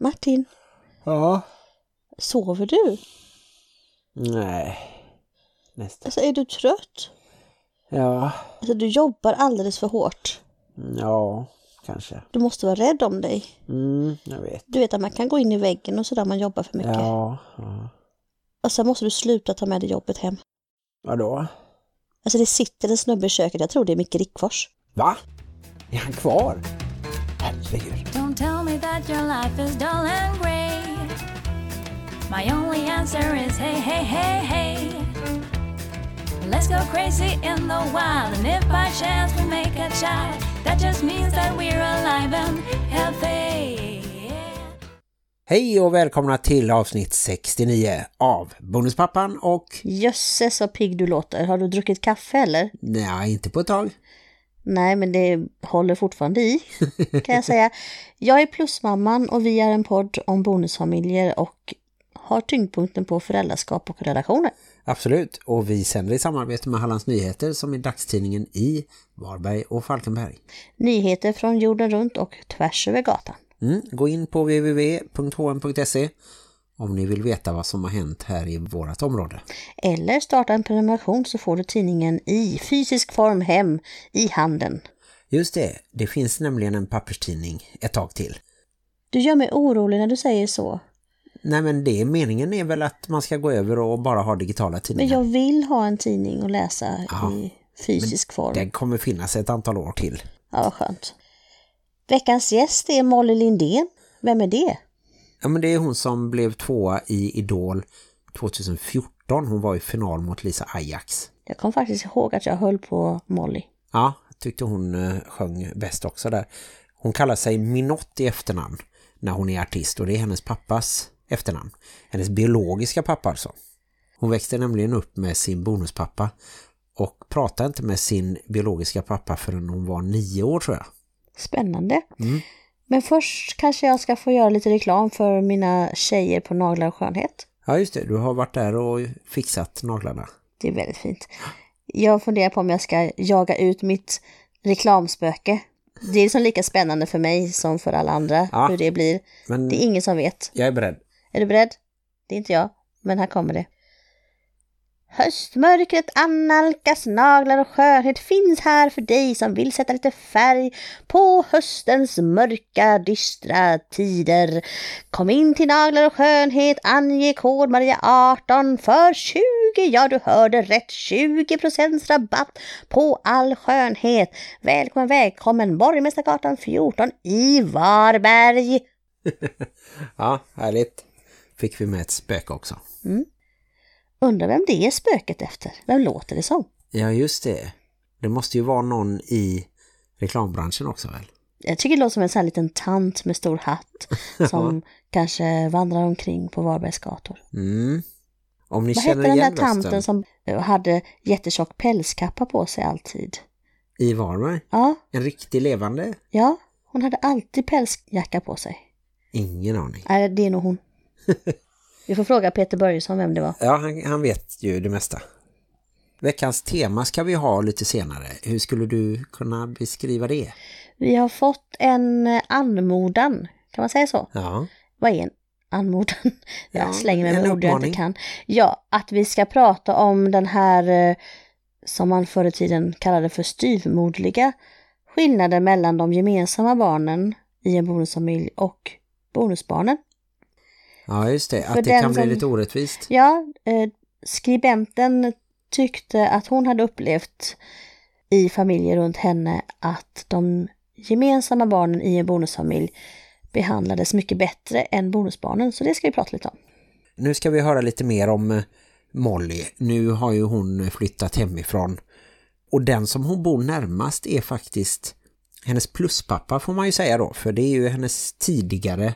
Martin, Ja. sover du? Nej. Nästan. Alltså är du trött? Ja. Alltså du jobbar alldeles för hårt. Ja, kanske. Du måste vara rädd om dig. Mm, jag vet. Du vet att man kan gå in i väggen och sådär man jobbar för mycket. Ja. ja. Och sen måste du sluta ta med dig jobbet hem. Vadå? Alltså det sitter en snubbe i köket, jag tror det är Micke Rickfors. Va? Är han kvar? Herregud. That your life is dull and grey. My only answer is hey, hey, hey, hey. Let's go crazy in the wild, and if by chance we make a child, that just means that we're alive and healthy. Hej och välkomna till avsnitt 69 av Bonuspappan och... Jösses så pigg du låter. Har du druckit kaffe eller? Nej, inte på ett tag. Nej, men det håller fortfarande i, kan jag säga. Jag är plusmamman och vi är en podd om bonusfamiljer och har tyngdpunkten på föräldraskap och relationer. Absolut, och vi sänder i samarbete med Hallands Nyheter som är dagstidningen i Varberg och Falkenberg. Nyheter från jorden runt och tvärs över gatan. Mm, gå in på www.hm.se om ni vill veta vad som har hänt här i vårt område. Eller starta en prenumeration så får du tidningen i fysisk form hem i handen. Just det, det finns nämligen en papperstidning ett tag till. Du gör mig orolig när du säger så. Nej men det meningen är väl att man ska gå över och bara ha digitala Men tidningar. jag vill ha en tidning att läsa Ja, i fysisk form. Den kommer finnas ett antal år till. Ja, vad skönt. Veckans gäst är Molly Lindén. Vem är det? Ja men det är hon som blev tvåa i Idol 2014. Hon var i final mot Lisa Ajax. Jag kom faktiskt ihåg att jag höll på Molly. Ja, tyckte hon eh, sjöng bäst också där. Hon kallar sig Minott i efternamn när hon är artist och det är hennes pappas efternamn. Hennes biologiska pappa alltså. Hon växte nämligen upp med sin bonuspappa och pratade inte med sin biologiska pappa förrän hon var nio år tror jag. Spännande. Mm. Men först kanske jag ska få göra lite reklam för mina tjejer på Naglar och Skönhet. Ja just det, du har varit där och fixat naglarna. Det är väldigt fint. Jag funderar på om jag ska jaga ut mitt reklamspöke. Det är liksom lika spännande för mig som för alla andra Ja. hur det blir. Men Det är ingen som vet. jag är beredd. Är du beredd? Det är inte jag, men här kommer det. Höstmörkret annalkas, naglar och skönhet finns här för dig som vill sätta lite färg på höstens mörka, dystra tider. Kom in till naglar och skönhet, ange kod Maria 18 för 20, ja du hörde rätt, 20% rabatt på all skönhet. Välkommen, välkommen, Borgmästargatan 14 i Varberg. Ja, härligt. Fick vi med ett spöke också. Undrar vem det är spöket efter? Vem låter det som? Ja, just det. Det måste ju vara någon i reklambranschen också väl? Jag tycker det låter som en sån här liten tant med stor hatt som kanske vandrar omkring på Varbergs gator. Mm. Om ni Vad hette känner den där tanten som eh, hade jättetjock pälskappa på sig alltid? i Varberg. Ja, En riktig levande? ja, hon hade alltid pälsjacka på sig. Ingen aning. Nej, det är nog hon. Vi får fråga Peter Börjesson vem det var. Ja, han, han vet ju det mesta. Veckans tema ska vi ha lite senare. Hur skulle du kunna beskriva det? Vi har fått en eh, anmodan, kan man säga så? Ja, Vad är en anmodan? Jag Ja, slänger mig med ord jag inte kan. Ja, att vi ska prata om den här eh, som man förr i tiden kallade för styvmodliga skillnaden mellan de gemensamma barnen i en bonusfamilj och bonusbarnen. Ja just det. För Att det den kan bli som- lite orättvist. Ja, eh, skribenten tyckte att hon hade upplevt i familjer runt henne att de gemensamma barnen i en bonusfamilj behandlades mycket bättre än bonusbarnen. Så det ska vi prata lite om. Nu ska vi höra lite mer om eh, Molly. Nu har ju hon flyttat hemifrån. Och den som hon bor närmast är faktiskt hennes pluspappa får man ju säga då. För det är ju hennes tidigare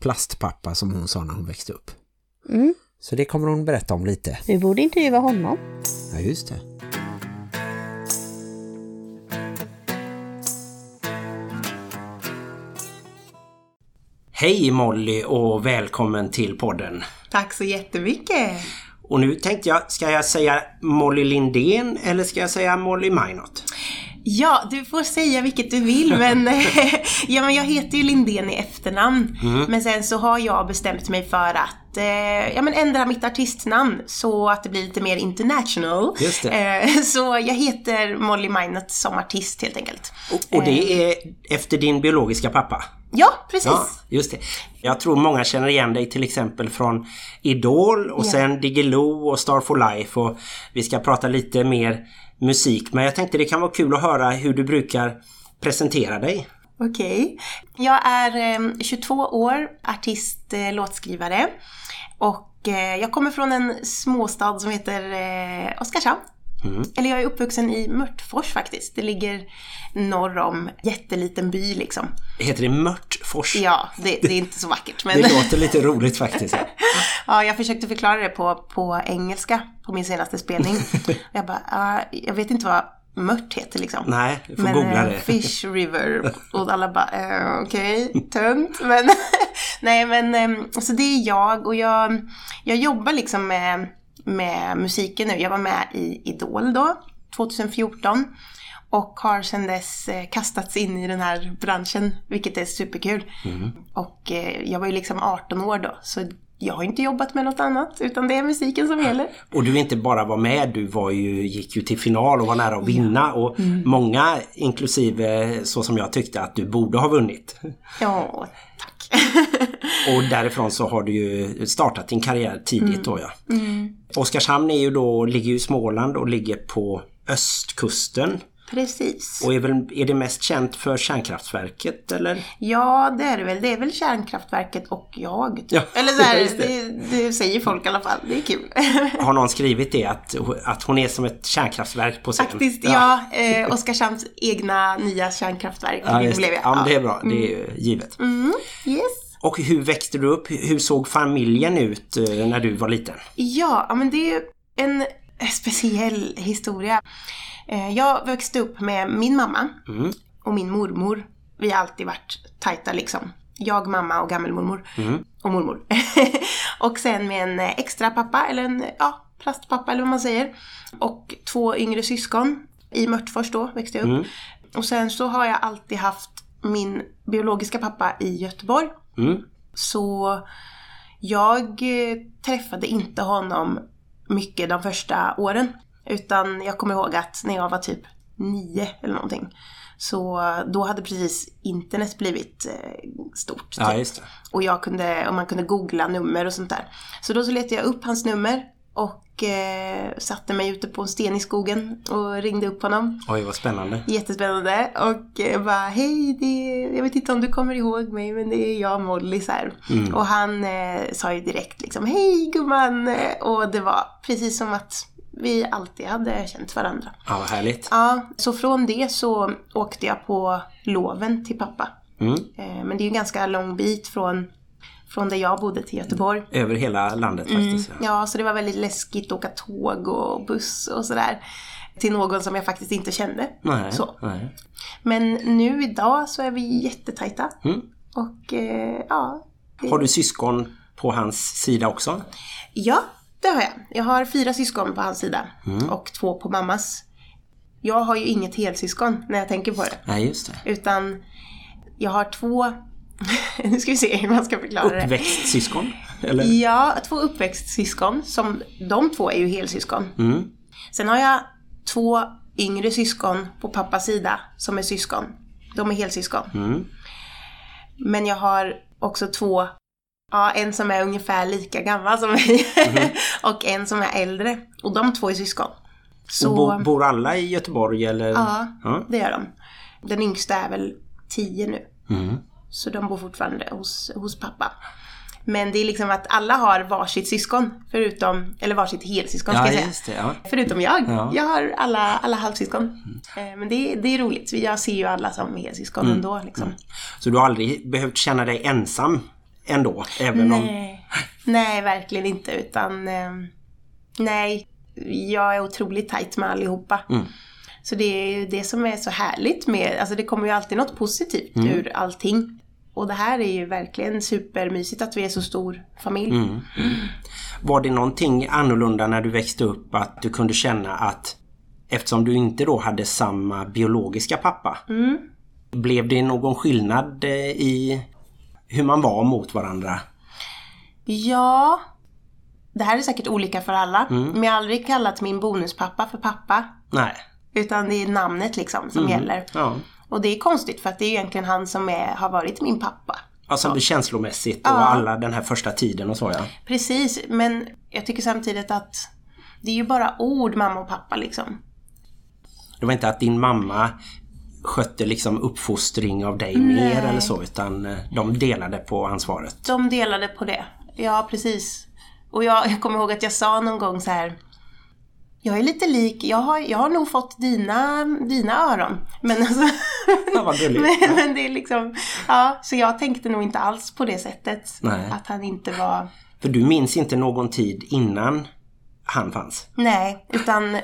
plastpappa som hon sa när hon växte upp. Mm. Så det kommer hon berätta om lite. Vi borde intervjua honom. Ja just det. Hej Molly och välkommen till podden. Tack så jättemycket. Och nu tänkte jag, ska jag säga Molly Lindén eller ska jag säga Molly Minot? Ja, du får säga vilket du vill men, ja, men jag heter ju Lindén i efternamn. Mm. Men sen så har jag bestämt mig för att eh, ja, men ändra mitt artistnamn så att det blir lite mer international. Just det. Eh, så jag heter Molly Minot som artist helt enkelt. Och, och det är efter din biologiska pappa? Ja, precis. Ja, just det. Jag tror många känner igen dig till exempel från Idol och Ja. sen Diggiloo och Star for Life och vi ska prata lite mer musik men jag tänkte det kan vara kul att höra hur du brukar presentera dig. Okej. Jag är ehm, 22 år, artist, eh, låtskrivare. Och eh, jag kommer från en småstad som heter eh, Oskarshamn. Oskarshamn. Eller jag är uppvuxen i Mörtfors faktiskt. Det ligger norr om jätteliten by liksom. Heter det Mörtfors? Ja, det, det är inte så vackert. Men Det låter lite roligt faktiskt. ja, jag försökte förklara det på, på engelska på min senaste spelning. jag bara, ja, jag vet inte vad mört heter liksom. Nej, du får Men googla eh, det. Fish River och alla bara eh, okej, tönt. Men nej men eh, så det är jag och jag, jag jobbar liksom med, med musiken nu. Jag var med i Idol då, 2014. Och har sedan dess eh, kastats in i den här branschen, vilket är superkul. Mm. Och eh, jag var ju liksom 18 år då, så jag har inte jobbat med något annat, utan det är musiken som gäller. Och du inte bara var med, du var ju, gick ju till final och var nära att vinna och många, inklusive så som jag tyckte att du borde ha vunnit. Ja, tack. Och därifrån så har du ju startat din karriär tidigt då ja. Oskarshamn är ju då, ligger ju i Småland och ligger på östkusten. Precis. Och är, väl, är det mest känt för kärnkraftverket eller? Ja, det är det väl. Det är väl kärnkraftverket och jag. Ja, Eller så här, det. det. Det, säger folk i alla fall. Det är kul. Har någon skrivit det att, att hon är som ett kärnkraftverk på scen? Faktiskt, ja. eh, Oskarshamns egna nya kärnkraftverk Ja, just, blev det. jag. ja det är bra, det är ju givet. Mm, yes. Och hur växte du upp? Hur såg familjen ut eh, när du var liten? Ja, ja, men det är ju en speciell historia. Eh, Jag växte upp med min mamma Mm. och min mormor. Vi har alltid varit tajta liksom. Jag, mamma och gammelmormor. Mm. Och mormor. och sen med en extra pappa, eller en ja, plastpappa eller vad man säger. Och två yngre syskon. I Mörtfors då växte jag upp. Mm. Och sen så har jag alltid haft min biologiska pappa i Göteborg. Mm. Så jag eh, träffade inte honom mycket de första åren. Utan jag kommer ihåg att när jag var typ nio eller någonting. Så då hade precis internet blivit eh, stort. Ja, typ. det. Och jag kunde, och man kunde googla nummer och sånt där. Så då så letade jag upp hans nummer och eh, satte mig ute på en sten i skogen och ringde upp honom. Oj, vad spännande. Jättespännande. Och eh, bara, hej, det är, jag vet inte om du kommer ihåg mig, men det är jag, Molly. Så här. Och han eh, sa ju direkt liksom, hej gumman. Och det var precis som att vi alltid hade känt varandra. Ja, vad härligt. Ja, så från det så åkte jag på loven till pappa. Mm. Eh, Men det är ju en ganska lång bit från, från där jag bodde till Göteborg. Över hela landet faktiskt. Ja. Ja, så det var väldigt läskigt att åka tåg och buss och sådär. Till någon som jag faktiskt inte kände. Nej, Så. nej. Men nu idag så är vi jättetajta. Mm. Och eh, ja. det- Har du syskon på hans sida också? Ja, det har jag. Jag har fyra syskon på hans sida. Och två på mammas. Jag har ju inget helsyskon när jag tänker på det. Nej, just det. Utan jag har två... nu ska vi se hur man ska förklara det. Uppväxtsyskon? Ja, två uppväxtsyskon. Som, de två är ju helsyskon. Mm. Sen har jag två yngre syskon på pappas sida som är syskon. De är helsyskon. Mm. Men jag har också två, ja en som är ungefär lika gammal som mig och en som är äldre. Och de två är syskon. Så, bo, bor alla i Göteborg eller? ja, Ja. det gör de. Den yngsta är väl tio nu. Mm. Så de bor fortfarande hos, hos pappa. Men det är liksom att alla har varsitt syskon, förutom, eller varsitt helsyskon ska Ja, jag säga. det. Ja. Förutom jag. Ja. Jag har alla, alla halvsyskon. Eh, Men det, är- det är roligt. Jag ser ju alla som helsyskon Mm. ändå. Liksom. Så du har aldrig behövt känna dig ensam ändå? Även om... Nej. nej, verkligen inte. Utan eh, nej, jag är otroligt tajt med allihopa. Mm. Så det är ju det som är så härligt med, alltså det kommer ju alltid något positivt Mm. ur allting. Och det här är ju verkligen supermysigt att vi är så stor familj. Mm. Var det någonting annorlunda när du växte upp att du kunde känna att eftersom du inte då hade samma biologiska pappa. Mm. Blev det någon skillnad eh, i hur man var mot varandra? Ja, det här är säkert olika för alla. Men jag har aldrig kallat min bonuspappa för pappa. Nej. Utan det är namnet liksom som gäller. Ja. Och det är konstigt för att det är egentligen han som är, har varit min pappa. Alltså känslomässigt och Ja. alla den här första tiden och så ja. Precis, men jag tycker samtidigt att det är ju bara ord mamma och pappa liksom. Det var inte att din mamma skötte liksom uppfostring av dig mer eller så utan eh, de delade på ansvaret. De delade på det. Ja, precis. Och jag, jag kommer ihåg att jag sa någon gång så här. Jag är lite lik, jag har, jag har nog fått dina, dina öron. Men alltså... Ja, vad gulligt. men, men det är liksom... Ja, så jag tänkte nog inte alls på det sättet. Nej. Att han inte var... För du minns inte någon tid innan han fanns? Nej, utan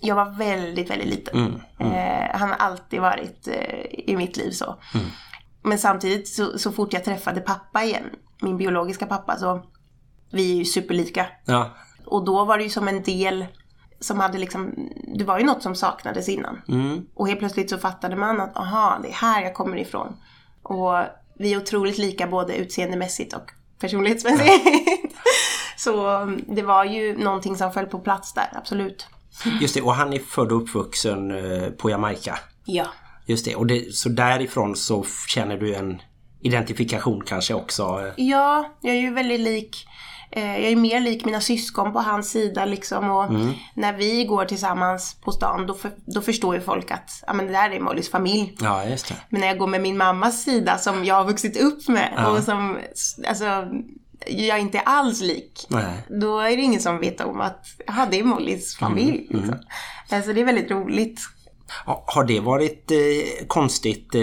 jag var väldigt, väldigt liten. Eh, han har alltid varit eh, i mitt liv så. Men samtidigt så, så fort jag träffade pappa igen, min biologiska pappa, så vi är ju superlika. Ja. Och då var det ju som en del som hade liksom, det var ju något som saknades innan. Mm. Och helt plötsligt så fattade man att, aha, det är här jag kommer ifrån. Och vi är otroligt lika både utseendemässigt och personlighetsmässigt. så mm, det var ju någonting som föll på plats där, absolut. Just det, och han är född och uppvuxen eh, på Jamaica. Ja. Just det, och det, så därifrån så känner du en identifikation kanske också. Ja, jag är ju väldigt lik eh, jag är mer lik mina syskon på hans sida liksom och när vi går tillsammans på stan då, för, då förstår ju folk att ja, men det där är Mollys familj. Ja, just det. Men när jag går med min mammas sida som jag har vuxit upp med Ja. och som alltså, jag inte är alls lik. Nej. Då är det ingen som vet om att ja, det är Mollys familj. Liksom. Alltså det är väldigt roligt. Ha- Har det varit eh, konstigt eh,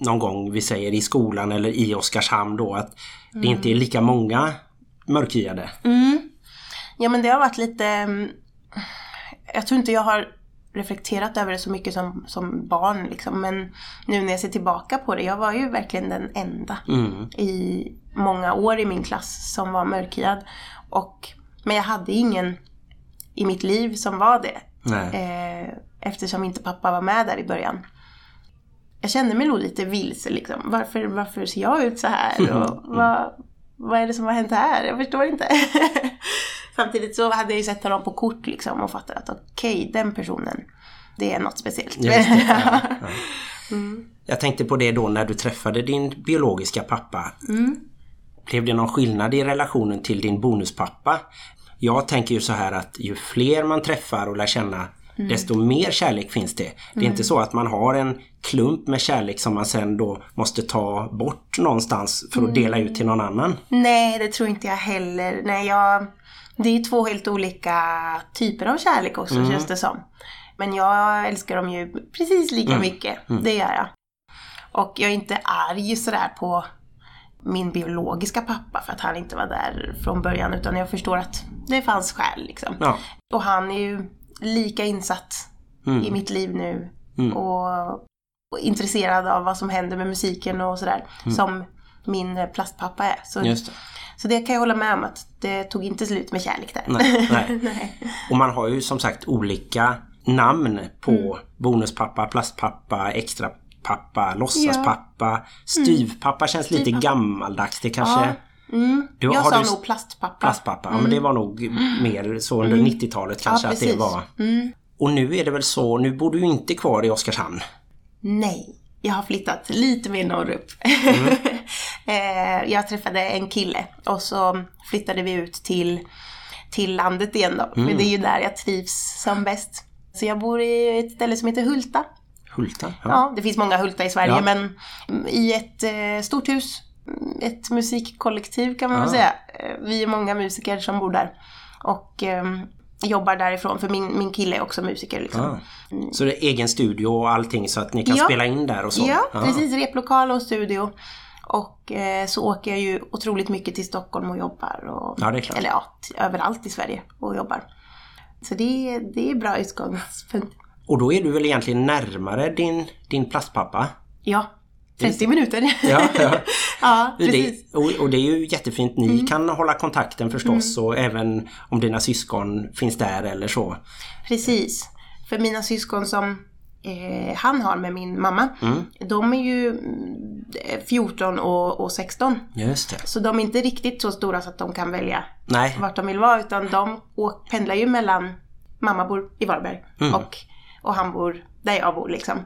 någon gång, vi säger i skolan eller i Oskarshamn då, att det inte är lika många mörkhyade? Ja men det har varit lite... mm, Jag tror inte jag har reflekterat över det så mycket som, som barn liksom. Men nu när jag ser tillbaka på det, jag var ju verkligen den enda Mm. i många år i min klass som var mörkhyad. Och, men jag hade ingen i mitt liv som var det. Eh, eftersom inte pappa var med där i början. Jag kände mig nog lite vilse liksom. Varför, varför ser jag ut så här? Och vad, vad är det som har hänt här? Jag förstår inte. Samtidigt så hade jag ju sett honom på kort liksom och fattat att okej, den personen, det är något speciellt. Det, ja, ja. Jag tänkte på det då när du träffade din biologiska pappa. Blev det någon skillnad i relationen till din bonuspappa? Jag tänker ju så här att ju fler man träffar och lär känna desto mer kärlek finns det. Det är inte så att man har en klump med kärlek som man sen då måste ta bort någonstans för att dela ut till någon annan. Nej, det tror inte jag heller. Nej, jag, det är två helt olika typer av kärlek också känns det som. Men jag älskar dem ju precis lika mycket. Det gör jag. Och jag är inte arg sådär på min biologiska pappa för att han inte var där från början. Utan jag förstår att det fanns skäl liksom. Ja. Och han är ju lika insatt Mm. i mitt liv nu. Och, och intresserad av vad som händer med musiken och sådär. Som min plastpappa är. Så, Just det. så det kan jag hålla med om att det tog inte slut med kärlek där. Nej, nej. Nej. Och man har ju som sagt olika namn på bonuspappa, plastpappa, extrapappa, låtsaspappa, styvpappa känns lite gammaldags. Det kanske... Ja. Mm. Du- jag har sa du- nog plastpappa. Plastpappa, ja men det var nog mer så under 90-talet kanske Ja, att det var. Och nu är det väl så, nu bor du inte kvar i Oskarshamn. Nej, jag har flyttat lite mer norrut. Eh, jag träffade en kille och så flyttade vi ut till, till landet igen då. För det är ju där jag trivs som bäst. Så jag bor i ett ställe som heter Hulta. Hulta. Ja. Ja, det finns många Hulta i Sverige Ja. men i ett eh, stort hus. Ett musikkollektiv kan man väl Ah. säga. Eh, Vi är många musiker som bor där. Och ehm, jobbar därifrån för min, min kille är också musiker liksom. Ah. Så det är egen studio och allting så att ni kan Ja. spela in där och så? Ja, Ah. precis. Replokal och studio. Och eh, så åker jag ju otroligt mycket till Stockholm och jobbar. Och, Ja. Eller ja, överallt i Sverige och jobbar. Så det, det är bra utgångspunkt. Och då är du väl egentligen närmare din, din plastpappa? Ja, 30 minuter. Ja, ja. ja Det, precis. Mm. och, och det är ju jättefint. Ni kan hålla kontakten förstås och även om dina syskon finns där eller så. Precis. För mina syskon som eh, han har med min mamma, de är ju mm, 14 och, och 16. Just det. Så de är inte riktigt så stora så att de kan välja Nej. vart de vill vara utan de åk, pendlar ju mellan, mamma bor i Varberg och, och han bor där jag bor liksom.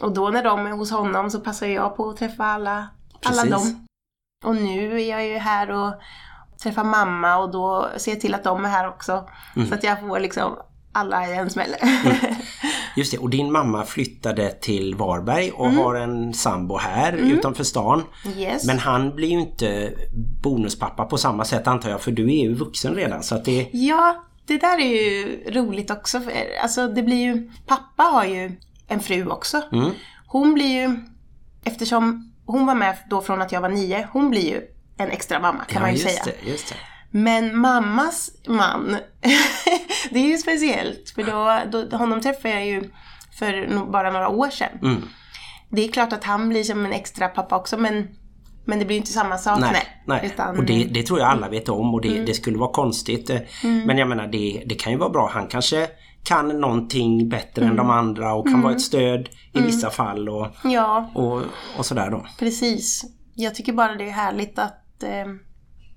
Och då när de är hos honom så passar jag på att träffa alla, alla dem. Och nu är jag ju här och träffar mamma och då ser jag till att de är här också. Så att jag får liksom alla i en smäll. Just det, och din mamma flyttade till Varberg och Mm. har en sambo här utanför stan. yes. Men han blir ju inte bonuspappa på samma sätt antar jag för du är ju vuxen redan så att det... Ja, det där är ju roligt också. För, alltså det blir ju, pappa har ju en fru också. Hon blir ju, eftersom hon var med då från att jag var nio, hon blir ju en extra mamma kan man ju just säga. det, just det. Men mammas man, det är ju speciellt. För då, då, honom träffade jag ju för bara några år sedan. Mm. Det är klart att han blir som en extra pappa också men, men det blir ju inte samma sak. Nej, nej. Utan, Mm. och det, det tror jag alla vet om och det, det skulle vara konstigt. eh, Men jag menar det, det kan ju vara bra. Han kanske kan någonting bättre Mm. än de andra och kan vara ett stöd i vissa fall och, Ja, och, och sådär då. Precis. Jag tycker bara det är härligt att eh,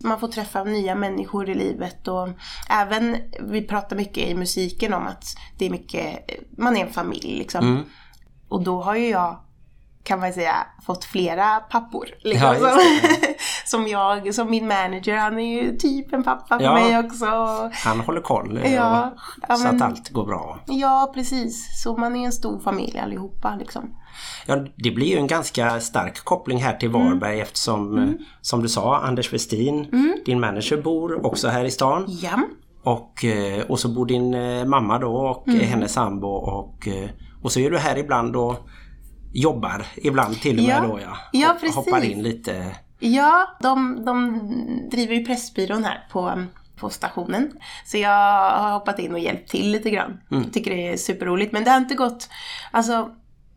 man får träffa nya människor i livet och även, vi pratar mycket i musiken om att det är mycket, man är en familj liksom. Mm. Och då har ju jag, kan man säga, fått flera pappor. Liksom, Ja, som, jag, som min manager, han är ju typ en pappa för Ja. mig också. Han håller koll eh, Ja, ja, så men- att allt går bra. Ja, precis. Så man är en stor familj allihopa liksom. Ja, det blir ju en ganska stark koppling här till Mm. Varberg eftersom, eh, som du sa, Anders Westin, Mm. din manager bor också här i stan. Ja. Och, eh, och så bor din mamma då och Mm. hennes sambo och, och så är du här ibland och jobbar ibland till och med Ja. då ja. Ja, precis. Hoppar in lite. Ja, de, de driver ju Pressbyrån här på, på stationen. Så jag har hoppat in och hjälpt till lite grann. Jag tycker det är superroligt. Men det har inte gått... Alltså,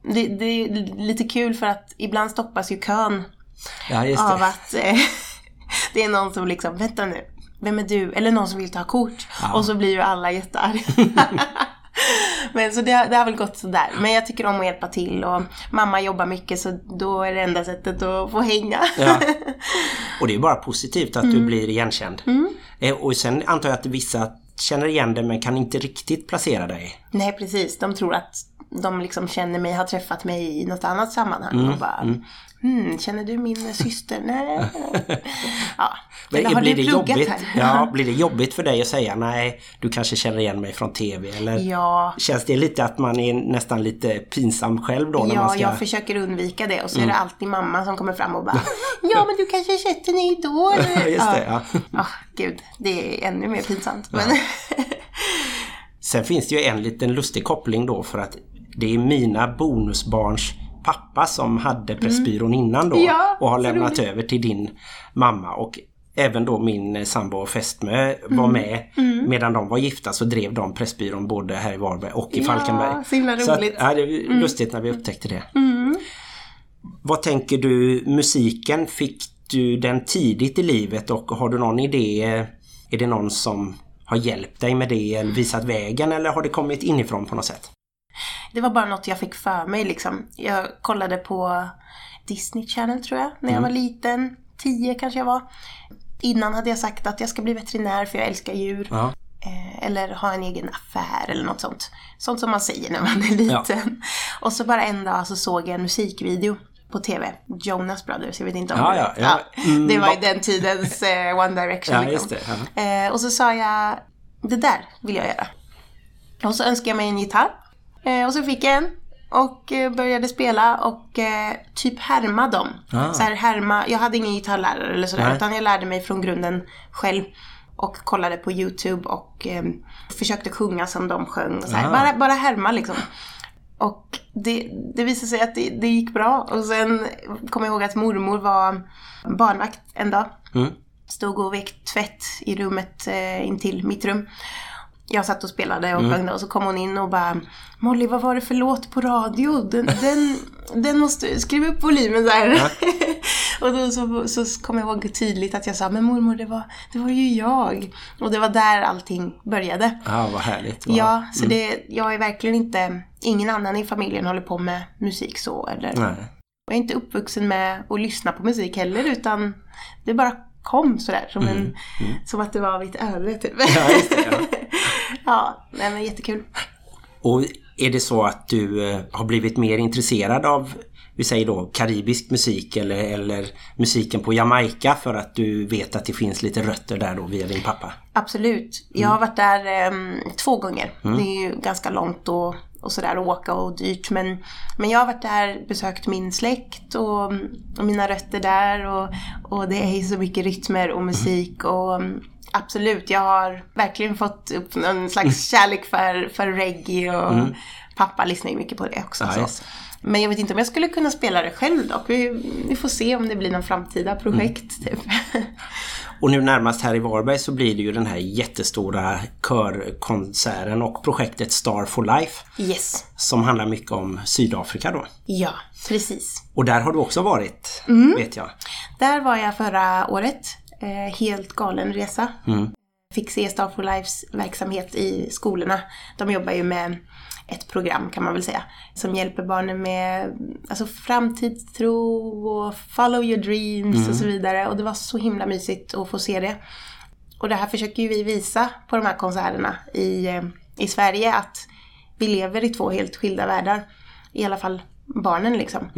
det, det är lite kul för att ibland stoppas ju kön Ja just av det. att eh, det är någon som liksom, vänta nu, vem är du? Eller någon som vill ta kort. Och så blir ju alla jättearga. Men så det, det har väl gått sådär. Men jag tycker om att hjälpa till och mamma jobbar mycket så då är det enda sättet att få hänga. Ja. Och det är bara positivt att Mm. du blir igenkänd. Eh, Och sen antar jag att vissa känner igen dig men kan inte riktigt placera dig. Nej precis, de tror att de liksom känner mig, har träffat mig i något annat sammanhang och bara hmm, känner du min syster? Nej. ja. Eller har blir du det jobbigt? här? Ja, blir det jobbigt för dig att säga nej, du kanske känner igen mig från TV eller Ja, känns det lite att man är nästan lite pinsam själv då när man ja ska... jag försöker undvika det och så är det alltid mamma som kommer fram och bara Ja men du kanske har sett henne i Idol? Just det, ja. Ah, gud, det är ännu mer pinsamt. Men Sen finns det ju en liten lustig koppling då för att det är mina bonusbarns pappa som hade Pressbyrån innan då Mm. Ja, och har så lämnat roligt. över till din mamma och även då min eh, sambo och fästmö Mm. var med medan de var gifta så drev de Pressbyrån både här i Varberg och i Ja, Falkenberg. så himla att, roligt. Mm. ja, det är lustigt när vi upptäckte det. Vad tänker du, musiken, fick du den tidigt i livet och har du någon idé? Är det någon som har hjälpt dig med det eller visat vägen eller har det kommit inifrån på något sätt? Det var bara något jag fick för mig liksom. Jag kollade på Disney Channel tror jag, när jag var liten. Tio kanske jag var. Innan hade jag sagt att jag ska bli veterinär för jag älskar djur. Ja. Eh, eller ha en egen affär eller något sånt. Sånt som man säger när man är liten. Och så bara en dag så såg jag en musikvideo på TV. Jonas Brothers, jag vet inte om Ja, du ja, ja. Mm, det var ju den tidens eh, One Direction. Ja, liksom. det. Eh, och så sa jag, det där vill jag göra. Och så önskade jag mig en gitarr. Eh, och så fick jag en. Och eh, började spela och eh, typ härma dem. Ah. Så här, härma, jag hade ingen gitarrlärare eller sådär. Nej. Utan jag lärde mig från grunden själv. Och kollade på YouTube och eh, försökte sjunga som de sjöng. Och så här. Ah. Bara, bara härma liksom. Och det, det visade sig att det, det gick bra. Och sen kom jag ihåg att mormor var barnvakt en dag. Mm. Stod och vek tvätt i rummet eh, intill mitt rum. Jag satt och spelade och Mm. sjöng och så kom hon in och bara Molly vad var det för låt på radio? Den, den, den måste, skriv upp volymen där. och då så, så kom jag ihåg tydligt att jag sa, men mormor det var, det var ju jag. Och det var där allting började. Ja, vad härligt. Vad... Ja, så det, jag är verkligen inte, ingen annan i familjen håller på med musik så. Eller, Nej. Jag är inte uppvuxen med att lyssna på musik heller utan det bara kom sådär som, en, som att det var mitt öde typ. Mm, Ja, ja. nej, men jättekul. Och är det så att du eh, har blivit mer intresserad av vi säger då karibisk musik eller, eller musiken på Jamaica för att du vet att det finns lite rötter där då via din pappa? Absolut. Jag har varit där em, två gånger. Det är ju ganska långt och, och sådär att åka och dyrt. Men, men jag har varit där, besökt min släkt och, och mina rötter där. Och, och det är ju så mycket rytmer och musik. Och mm, absolut, jag har verkligen fått upp någon slags kärlek för, för reggae. Och pappa lyssnar ju mycket på det också. Ja, så. Men jag vet inte om jag skulle kunna spela det själv dock. Vi, vi får se om det blir någon framtida projekt. Typ. Och nu närmast här i Varberg så blir det ju den här jättestora körkonserten och projektet Star for Life yes. som handlar mycket om Sydafrika då. Ja, precis. Och där har du också varit, vet jag. Där var jag förra året. Eh, helt galen resa. Fick se Star for Lives verksamhet i skolorna. De jobbar ju med ett program kan man väl säga. Som hjälper barnen med alltså, framtidstro och follow your dreams och så vidare. Och det var så himla mysigt att få se det. Och det här försöker ju vi visa på de här konserterna i, eh, i Sverige. Att vi lever i två helt skilda världar. I alla fall barnen liksom.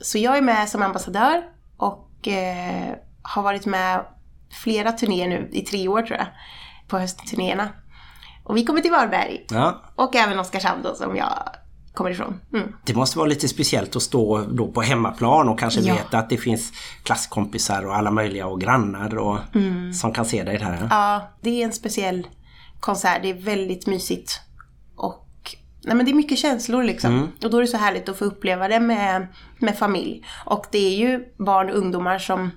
Så jag är med som ambassadör och eh, har varit med flera turnéer nu, i tre år tror jag, på höstturnéerna. Och vi kommer till Varberg. Ja. Och även Oskarshamn då, som jag kommer ifrån. Mm. Det måste vara lite speciellt att stå då på hemmaplan och kanske Ja. veta att det finns klasskompisar och alla möjliga och grannar och, som kan se dig där. Ja, det är en speciell konsert. Det är väldigt mysigt. Och nej, men det är mycket känslor liksom. Och då är det så härligt att få uppleva det med, med familj. Och det är ju barn och ungdomar som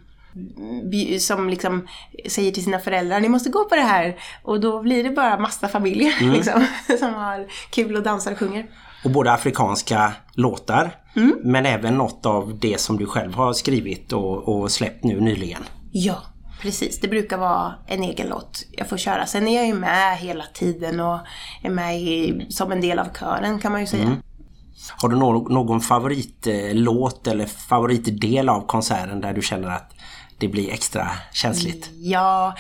som liksom säger till sina föräldrar ni måste gå på det här. Och då blir det bara massa familjer liksom, som har kul och dansar och sjunger. Och både afrikanska låtar men även något av det som du själv har skrivit och, och släppt nu nyligen. Ja, precis. Det brukar vara en egen låt jag får köra. Sen är jag ju med hela tiden och är med i, som en del av kören kan man ju säga. Har du någon, någon favoritlåt eller favoritdel av konserten där du känner att det blir extra känsligt? Ja,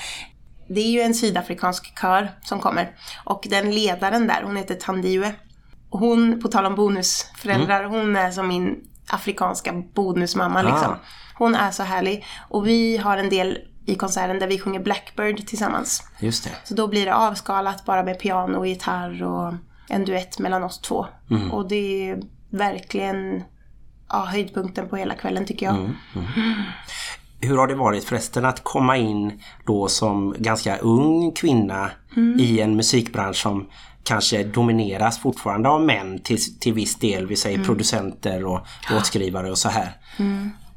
det är ju en sydafrikansk kör som kommer. Och den ledaren där, hon heter Tandiwe. Hon, på tal om bonusföräldrar, hon är som min afrikanska bonusmamma liksom. Ah. Hon är så härlig. Och vi har en del i konserten där vi sjunger Blackbird tillsammans. Just det. Så då blir det avskalat bara med piano och gitarr och en duett mellan oss två. Och det är verkligen ja, höjdpunkten på hela kvällen tycker jag. Hur har det varit förresten att komma in då som ganska ung kvinna i en musikbransch som kanske domineras fortfarande av män till, till viss del, vi säger producenter och låtskrivare och så här.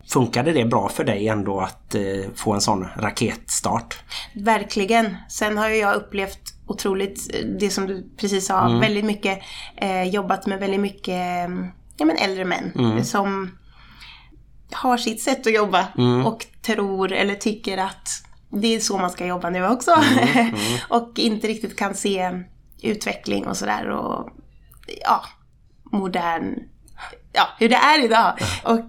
Funkade det bra för dig ändå att eh, få en sån raketstart? Verkligen. Sen har jag upplevt otroligt, eh, det som du precis sa, väldigt mycket, eh, jobbat med väldigt mycket eh, ja, men äldre män som har sitt sätt att jobba och tror eller tycker att det är så man ska jobba nu också. och inte riktigt kan se utveckling och sådär och ja, modern, ja, hur det är idag. Och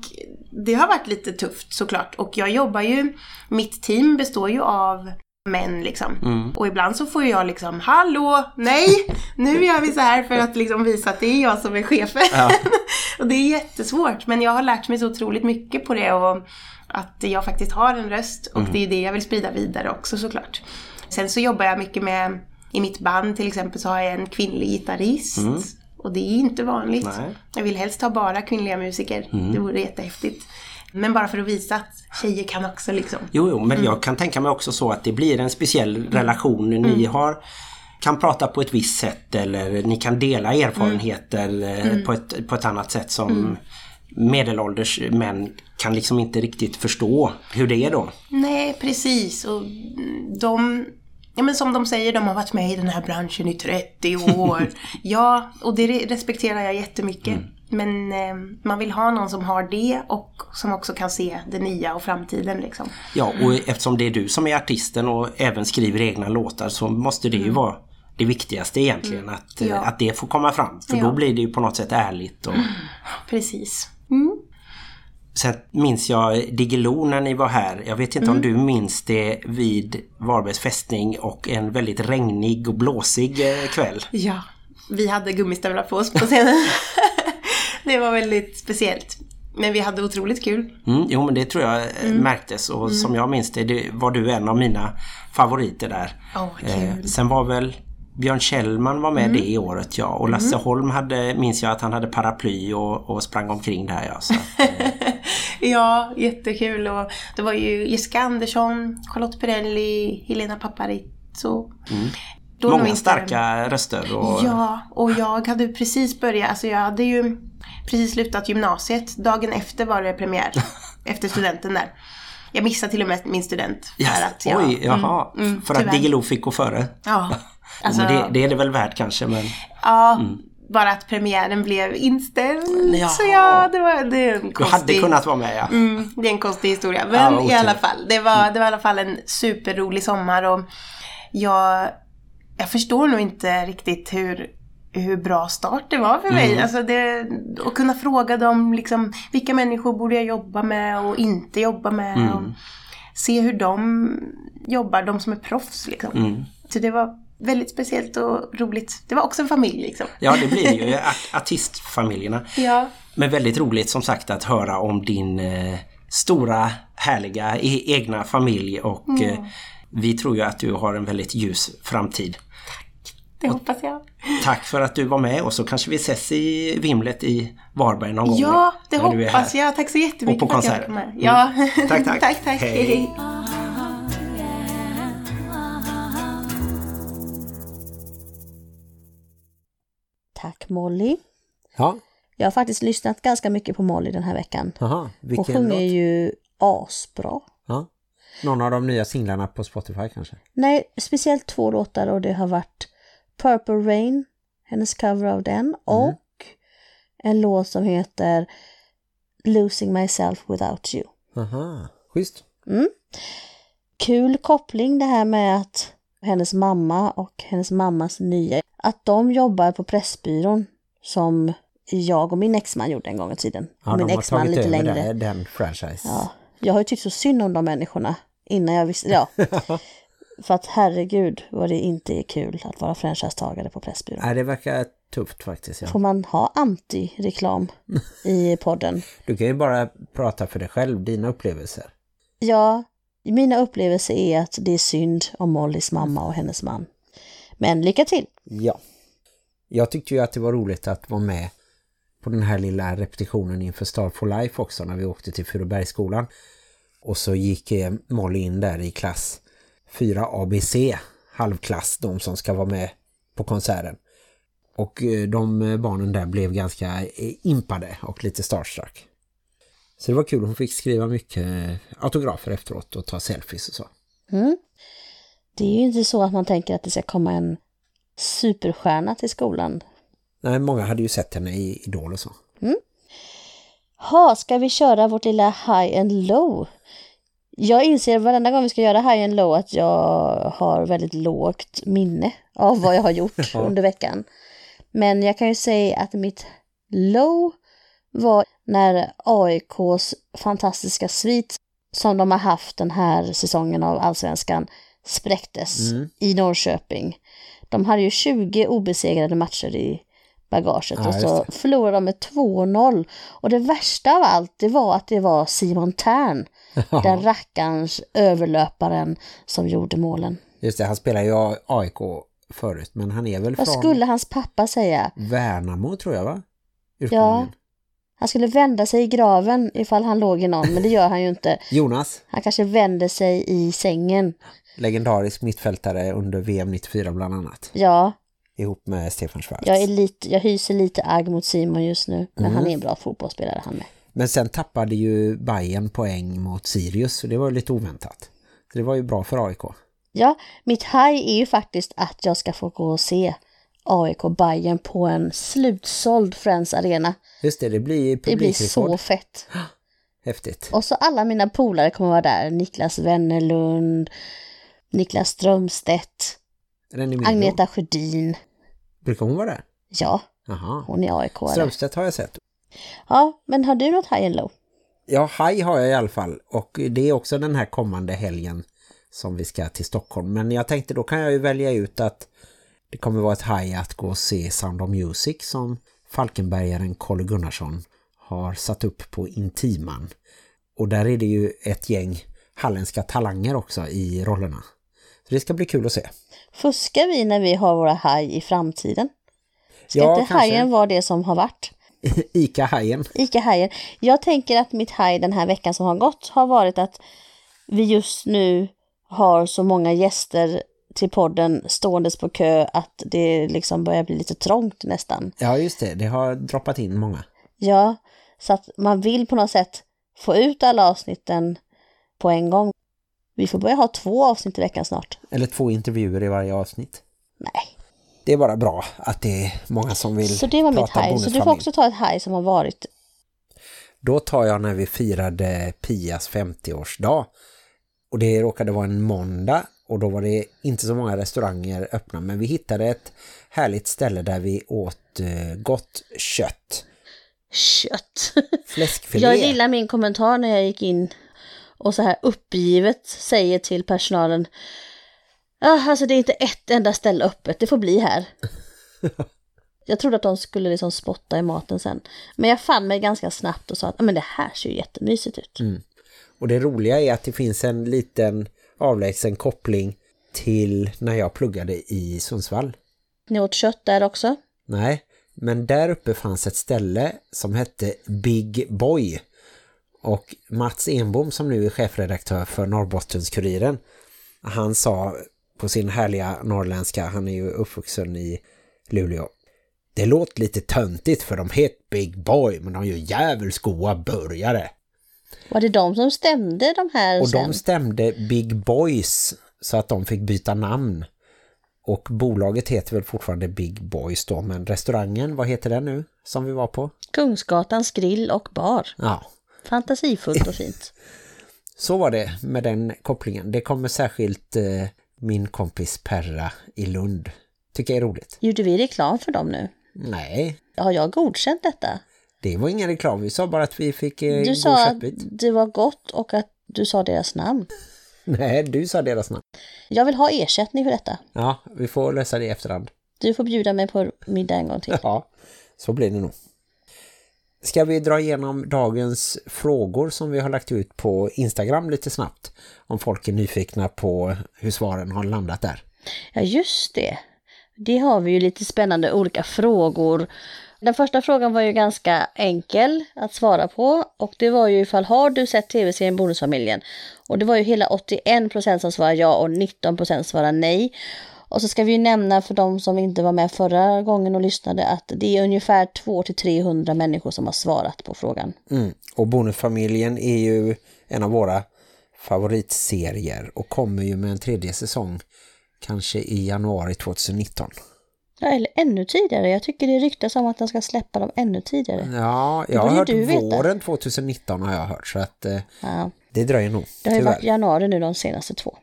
det har varit lite tufft såklart. Och jag jobbar ju, mitt team består ju av män liksom. Och ibland så får jag liksom, hallå, nej, nu gör vi så här för att liksom visa att det är jag som är chefen. och det är jättesvårt, men jag har lärt mig så otroligt mycket på det och att jag faktiskt har en röst och det är det jag vill sprida vidare också såklart. Sen så jobbar jag mycket med, i mitt band till exempel så har jag en kvinnlig gitarrist. Och det är inte vanligt. Nej. Jag vill helst ha bara kvinnliga musiker. Det vore jättehäftigt. Men bara för att visa att tjejer kan också liksom. Jo, jo men jag kan tänka mig också så att det blir en speciell relation. Ni har kan prata på ett visst sätt eller ni kan dela erfarenheter eh, på, ett, på ett annat sätt som medelålders män kan liksom inte riktigt förstå hur det är då. Nej, precis. Och de, ja men som de säger, de har varit med i den här branschen i 30 år. ja, och det respekterar jag jättemycket. Men eh, man vill ha någon som har det och som också kan se det nya och framtiden liksom. Ja, och eftersom det är du som är artisten och även skriver egna låtar så måste det ju vara det viktigaste egentligen. Att, eh, Ja. att det får komma fram. För Ja. då blir det ju på något sätt ärligt. Och... Precis. Mm. Sen minns jag Diggiloo när ni var här. Jag vet inte om du minns det vid Varbergs fästning och en väldigt regnig och blåsig eh, kväll. Ja, vi hade gummistövlar på oss på scenen. det var väldigt speciellt. Men vi hade otroligt kul. Mm, jo men det tror jag eh, märktes och som jag minns det, det var du en av mina favoriter där. Kul. Eh, sen var väl Björn Kjellman var med det året ja och Lasse Holm hade, minns jag att han hade paraply och, och sprang omkring där ja. Så, att, eh, Ja, jättekul. Och det var ju Jessica Andersson, Charlotte Perrelli, Helena Paparizou. Då många starka röster och Ja, och jag hade precis börjat, alltså jag hade ju precis slutat gymnasiet. Dagen efter var det premiär, efter studenten där. Jag missade till och med min student. För Yes. att jag, Oj, jaha. mm, för att. Diggiloo fick gå före. Ja, alltså, men det, det är det väl värt kanske men ja bara att premiären blev inställd. Ja. Så ja, det var det är en du konstig... hade kunnat vara med ja. Mm, det är en konstig historia. Ja, Men vad i alla fall, det var, det var i alla fall en superrolig sommar och jag, jag förstår nog inte riktigt hur, hur bra start det var för mig. Alltså det, att kunna fråga dem liksom, vilka människor borde jag jobba med och inte jobba med. Och se hur de jobbar, de som är proffs. Liksom. Så det var väldigt speciellt och roligt. Det var också en familj liksom. Ja det blir ju art- artistfamiljerna. Ja. Men väldigt roligt som sagt att höra om din eh, stora härliga e- egna familj och eh, vi tror ju att du har en väldigt ljus framtid. Det hoppas jag. Tack för att du var med och så kanske vi ses i Vimlet i Varberg någon gång. Ja, det hoppas jag. Tack så jättemycket Och på för att jag kom med. Ja. Mm. Tack, tack. tack, tack. Hej. Hej. Tack Molly. Ja, Jag har faktiskt lyssnat ganska mycket på Molly den här veckan. aha. Hon sjunger låt? ju asbra. Ja. Någon av de nya singlarna på Spotify kanske? Nej, speciellt två låtar och det har varit Purple Rain, hennes cover av den, och en låt som heter Losing Myself Without You. Aha, schysst. Kul koppling det här med att hennes mamma och hennes mammas nya, att de jobbar på Pressbyrån som jag och min exman gjorde en gång i tiden. Ja, min de har exman lite längre. det, den franchise. Ja, jag har ju tyckt så synd om de människorna innan jag visste, ja. För att herregud vad det inte är kul att vara franchisetagare på Pressbyrån. Nej, det verkar tufft faktiskt. Ja. Får man ha anti-reklam i podden? Du kan ju bara prata för dig själv, dina upplevelser. Ja, mina upplevelser är att det är synd om Mollys mamma och hennes man. Men lycka till! Ja. Jag tyckte ju att det var roligt att vara med på den här lilla repetitionen inför Star for Life också när vi åkte till Furubergsskolan. Och så gick eh, Molly in där i klass 4 ABC, halvklass, de som ska vara med på konserten. Och eh, de eh, barnen där blev ganska eh, impade och lite starstruck. Så det var kul, hon fick skriva mycket autografer efteråt och ta selfies och så. Mm. Det är ju inte så att man tänker att det ska komma en superstjärna till skolan. Nej, många hade ju sett henne i Idol och så. Ha, ska vi köra vårt lilla high and low? Jag inser varenda gång vi ska göra high and low att jag har väldigt lågt minne av vad jag har gjort under veckan. Men jag kan ju säga att mitt low var när AIKs fantastiska svit som de har haft den här säsongen av Allsvenskan spräcktes i Norrköping. De hade ju 20 obesegrade matcher i bagaget Ja, och så förlorade de med 2-0. Och det värsta av allt det var att det var Simon Tern, den rackarns överlöparen som gjorde målen. Just det, han spelar ju AIK förut, men han är väl Vad från skulle hans pappa säga? Värnamo tror jag va? Ursprungligen. Han skulle vända sig i graven ifall han låg i någon, men det gör han ju inte. Jonas, Han kanske vänder sig i sängen. legendarisk mittfältare under VM 94 bland annat. Ja, Ihop med Stefan Schwarz. jag, är lite, jag hyser lite agg mot Simon just nu, men Mm. han är en bra fotbollsspelare han med. Men sen tappade ju Bayern poäng mot Sirius och det var lite oväntat. Så det var ju bra för AIK. Ja, mitt high är ju faktiskt att jag ska få gå och se AIK Bayern på en slutsåld Friends Arena. Just det, det blir Det blir så publikrekord. fett. Häftigt. Och så alla mina polare kommer vara där. Niklas Wennerlund, Niklas Strömstedt, Miljo. Agneta Sjödin. Brukar hon vara där? Ja, Jaha. hon är aik. Strömstedt har jag sett. Ja, men har du något high and low? Ja, haj har jag i alla fall. Och det är också den här kommande helgen som vi ska till Stockholm. Men jag tänkte då kan jag ju välja ut att det kommer vara ett haj att gå och se Sound of Music som Falkenbergaren Kolle Gunnarsson har satt upp på Intiman. Och där är det ju ett gäng halländska talanger också i rollerna. Så det ska bli kul att se. Fuskar vi när vi har våra haj i framtiden? Ska Ja, inte kanske. hajen vara det som har varit? Ica-hajen. Ica-hajen. Jag tänker att mitt haj den här veckan som har gått har varit att vi just nu har så många gäster till podden ståendes på kö att det liksom börjar bli lite trångt nästan. Ja, just det. Det har droppat in många. Ja, så att man vill på något sätt få ut alla avsnitten på en gång. Vi får börja ha två avsnitt i veckan snart. Eller två intervjuer i varje avsnitt. Nej, Det är bara bra att det är många som vill så det var mitt prata haj. Så du får också ta ett haj som har varit. Då tar jag när vi firade Pias 50-årsdag. Och det råkade vara en måndag och då var det inte så många restauranger öppna. Men vi hittade ett härligt ställe där vi åt eh, gott kött. Kött. Fläskfilé. Jag gillar min kommentar när jag gick in och så här uppgivet säger till personalen ah, alltså det är inte ett enda ställe öppet, det får bli här. jag trodde att de skulle liksom spotta i maten sen. Men jag fann mig ganska snabbt och sa att "Ah, men det här ser ju jättemysigt ut. Och det roliga är att det finns en liten avlägsen koppling till när jag pluggade i Sundsvall. Ni åt kött där också? Nej, men där uppe fanns ett ställe som hette Big Boy. Och Mats Enbom som nu är chefredaktör för Norrbottens-Kuriren, han sa på sin härliga norrländska, han är ju uppvuxen i Luleå. Det låter lite töntigt för de heter Big Boy, men de är ju jävligt goda burgare. Var det de som stämde de här Och sen? de stämde Big Boys så att de fick byta namn. Och bolaget heter väl fortfarande Big Boys då, men restaurangen, vad heter den nu som vi var på? Kungsgatans grill och bar. Ja, Fantasifullt och fint. så var det med den kopplingen. Det kommer särskilt eh, min kompis Perra i Lund. Tycker jag är roligt. Gjorde vi reklam för dem nu? Nej, Har jag godkänt detta? det var ingen reklam. Vi sa bara att vi fick eh, Du sa att det var gott och att du sa deras namn. Nej, du sa deras namn. Jag vill ha ersättning för detta. Ja, vi får lösa det i efterhand. Du får bjuda mig på middag en gång till. Ja, så blir det nog. Ska vi dra igenom dagens frågor som vi har lagt ut på Instagram lite snabbt? Om folk är nyfikna på hur svaren har landat där. Ja, just det. Det har vi ju lite spännande olika frågor. Den första frågan var ju ganska enkel att svara på och det var ju ifall har du sett tv-serien Bonusfamiljen? Och det var ju hela 81% som svarade ja och 19% svarade nej. Och så ska vi ju nämna för de som inte var med förra gången och lyssnade att det är ungefär 200-300 människor som har svarat på frågan. Mm. Och Bonusfamiljen är ju en av våra favoritserier och kommer ju med en tredje säsong kanske i januari 2019. Ja, eller ännu tidigare. Jag tycker det ryktas om att den ska släppa dem ännu tidigare. Ja, jag har hört veta. våren 2019 har jag hört så att eh, Ja, det dröjer nog. det har ju varit januari nu de senaste två.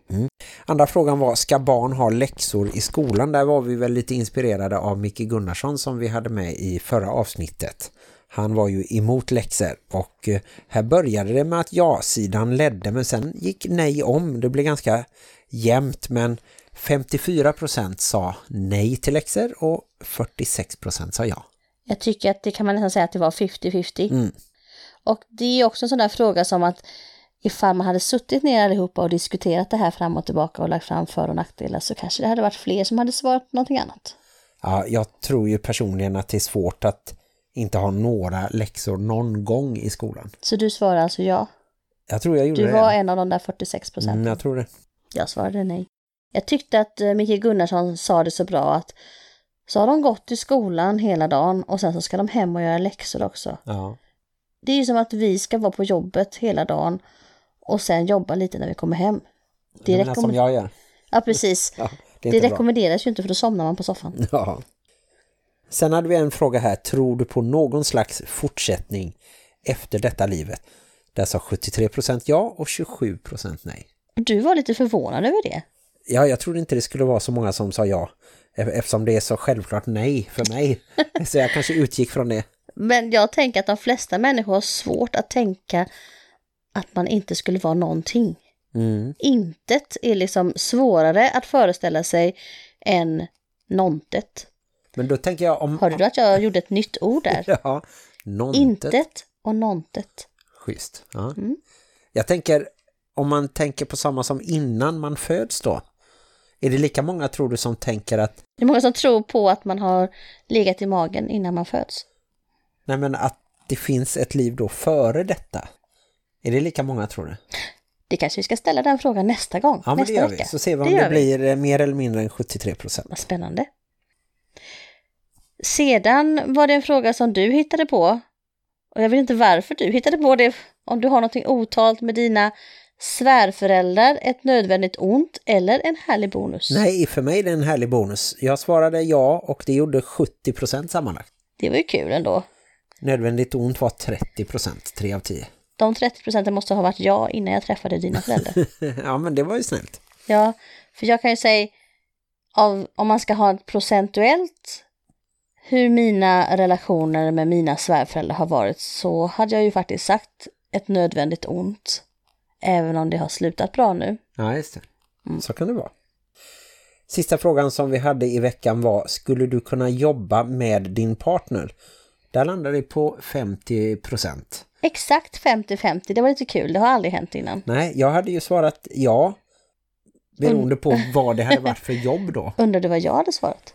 Andra frågan var, ska barn ha läxor i skolan? Där var vi väl lite inspirerade av Micke Gunnarsson som vi hade med i förra avsnittet. Han var ju emot läxor och eh, här började det med att ja-sidan ledde men sen gick nej om. Det blev ganska jämnt men 54% sa nej till läxor och 46% sa ja. Jag tycker att det kan man nästan säga att det var 50-50. Mm. Och det är också en sån där fråga som att ifall man hade suttit ner allihopa och diskuterat det här fram och tillbaka och lagt fram för- och nackdelar så kanske det hade varit fler som hade svarat någonting annat. Ja, jag tror ju personligen att det är svårt att inte ha några läxor någon gång i skolan. Så du svarar alltså ja. Jag tror jag gjorde Du det. var en av de där 46 procenten. Mm, jag tror det. Jag svarade nej. Jag tyckte att eh, Micke Gunnarsson sa det så bra att så har de gått i skolan hela dagen och sen så ska de hem och göra läxor också. Ja. Det är ju som att vi ska vara på jobbet hela dagen och sen jobba lite när vi kommer hem. Det, menar som jag gör. ja, precis. Ja, det är det inte bra. rekommenderas ju inte för då somnar man på soffan. Ja. Sen hade vi en fråga här. Tror du på någon slags fortsättning efter detta livet? Där sa 73% ja och 27% nej. Du var lite förvånad över det. Ja, jag trodde inte det skulle vara så många som sa ja. Eftersom det är så självklart nej för mig. så jag kanske utgick från det. Men jag tänker att de flesta människor har svårt att tänka att man inte skulle vara någonting. Mm. Intet är liksom svårare att föreställa sig än nontet. Men då tänker jag om... Hörde du att jag gjorde ett nytt ord där? Ja, nontet. Intet och nontet. Schysst. Ja. Mm. Jag tänker, om man tänker på samma som innan man föds då. Är det lika många tror du som tänker att, Det är många som tror på att man har legat i magen innan man föds. nej men att det finns ett liv då före detta? Är det lika många tror du? Det kanske vi ska ställa den frågan nästa gång. Ja nästa vecka. vi. Så ser vi om Det det, gör vi. blir eh, mer eller mindre än 73%. Vad spännande. Sedan var det en fråga som du hittade på. Och jag vet inte varför du hittade på det. Om du har någonting otalt med dina svärföräldrar, ett nödvändigt ont eller en härlig bonus. Nej, för mig är det en härlig bonus. Jag svarade ja och det gjorde 70% sammanlagt. Det var ju kul ändå. Nödvändigt ont var 30%, 3 av 10. De 30 procenten måste ha varit jag innan jag träffade dina föräldrar. ja men det var ju snällt. Ja, för jag kan ju säga av, om man ska ha ett procentuellt hur mina relationer med mina svärföräldrar har varit så hade jag ju faktiskt sagt ett nödvändigt ont. Även om det har slutat bra nu. Ja, just det. Så kan det vara. Sista frågan som vi hade i veckan var, skulle du kunna jobba med din partner? Där landade det på 50%. Exakt 50-50, det var lite kul, det har aldrig hänt innan. Nej, jag hade ju svarat ja. Beroende på vad det hade varit för jobb då. Undrade vad jag hade svarat.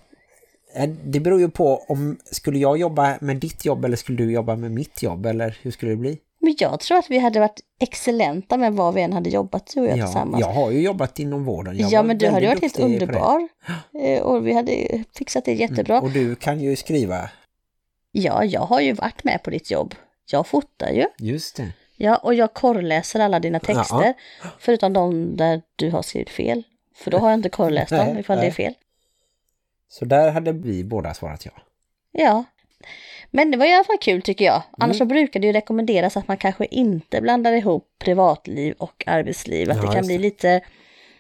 Eh, Det beror ju på om skulle jag jobba med ditt jobb eller skulle du jobba med mitt jobb eller hur skulle det bli? Men jag tror att vi hade varit excellenta med vad vi än hade jobbat du och jag Ja, tillsammans. jag har ju jobbat inom vården. Jag ja, men du hade varit helt underbar. Eh, Och vi hade fixat det jättebra. Och du kan ju skriva. Ja, jag har ju varit med på ditt jobb. Jag fotar ju. Just det. Ja, och jag korrläser alla dina texter. Förutom de där du har skrivit fel. För då har jag inte korrläst dem Nej, ifall det är nej. fel. Så där hade vi båda svarat ja. Ja. Men det var i alla fall kul tycker jag. Annars så brukar det ju rekommenderas att man kanske inte blandar ihop privatliv och arbetsliv. Att Ja, det kan bli det. lite,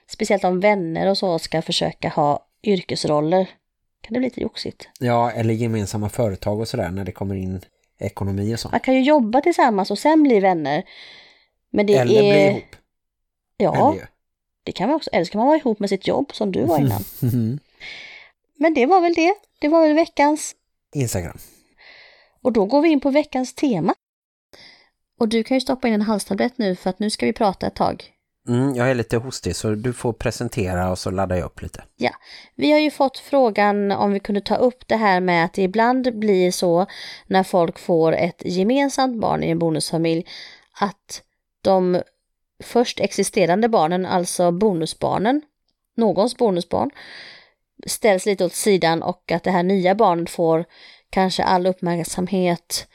speciellt om vänner och så ska försöka ha yrkesroller. Kan det bli lite joxigt. Ja, eller gemensamma företag och sådär när det kommer in ekonomi och sånt. Man kan ju jobba tillsammans och sen bli vänner. Men det Eller är... bli ihop. Ja, Eller det kan man också. Eller så kan man vara ihop med sitt jobb som du var innan. Mhm. Men det var väl det. Det var väl veckans. Instagram. Och då går vi in på veckans tema. Och du kan ju stoppa in en halstablett nu för att nu ska vi prata ett tag. Mm, jag är lite hostig så du får presentera och så laddar jag upp lite. Ja, vi har ju fått frågan om vi kunde ta upp det här med att det ibland blir så när folk får ett gemensamt barn i en bonusfamilj att de först existerande barnen, alltså bonusbarnen, någons bonusbarn, ställs lite åt sidan och att det här nya barnet får kanske all uppmärksamhet,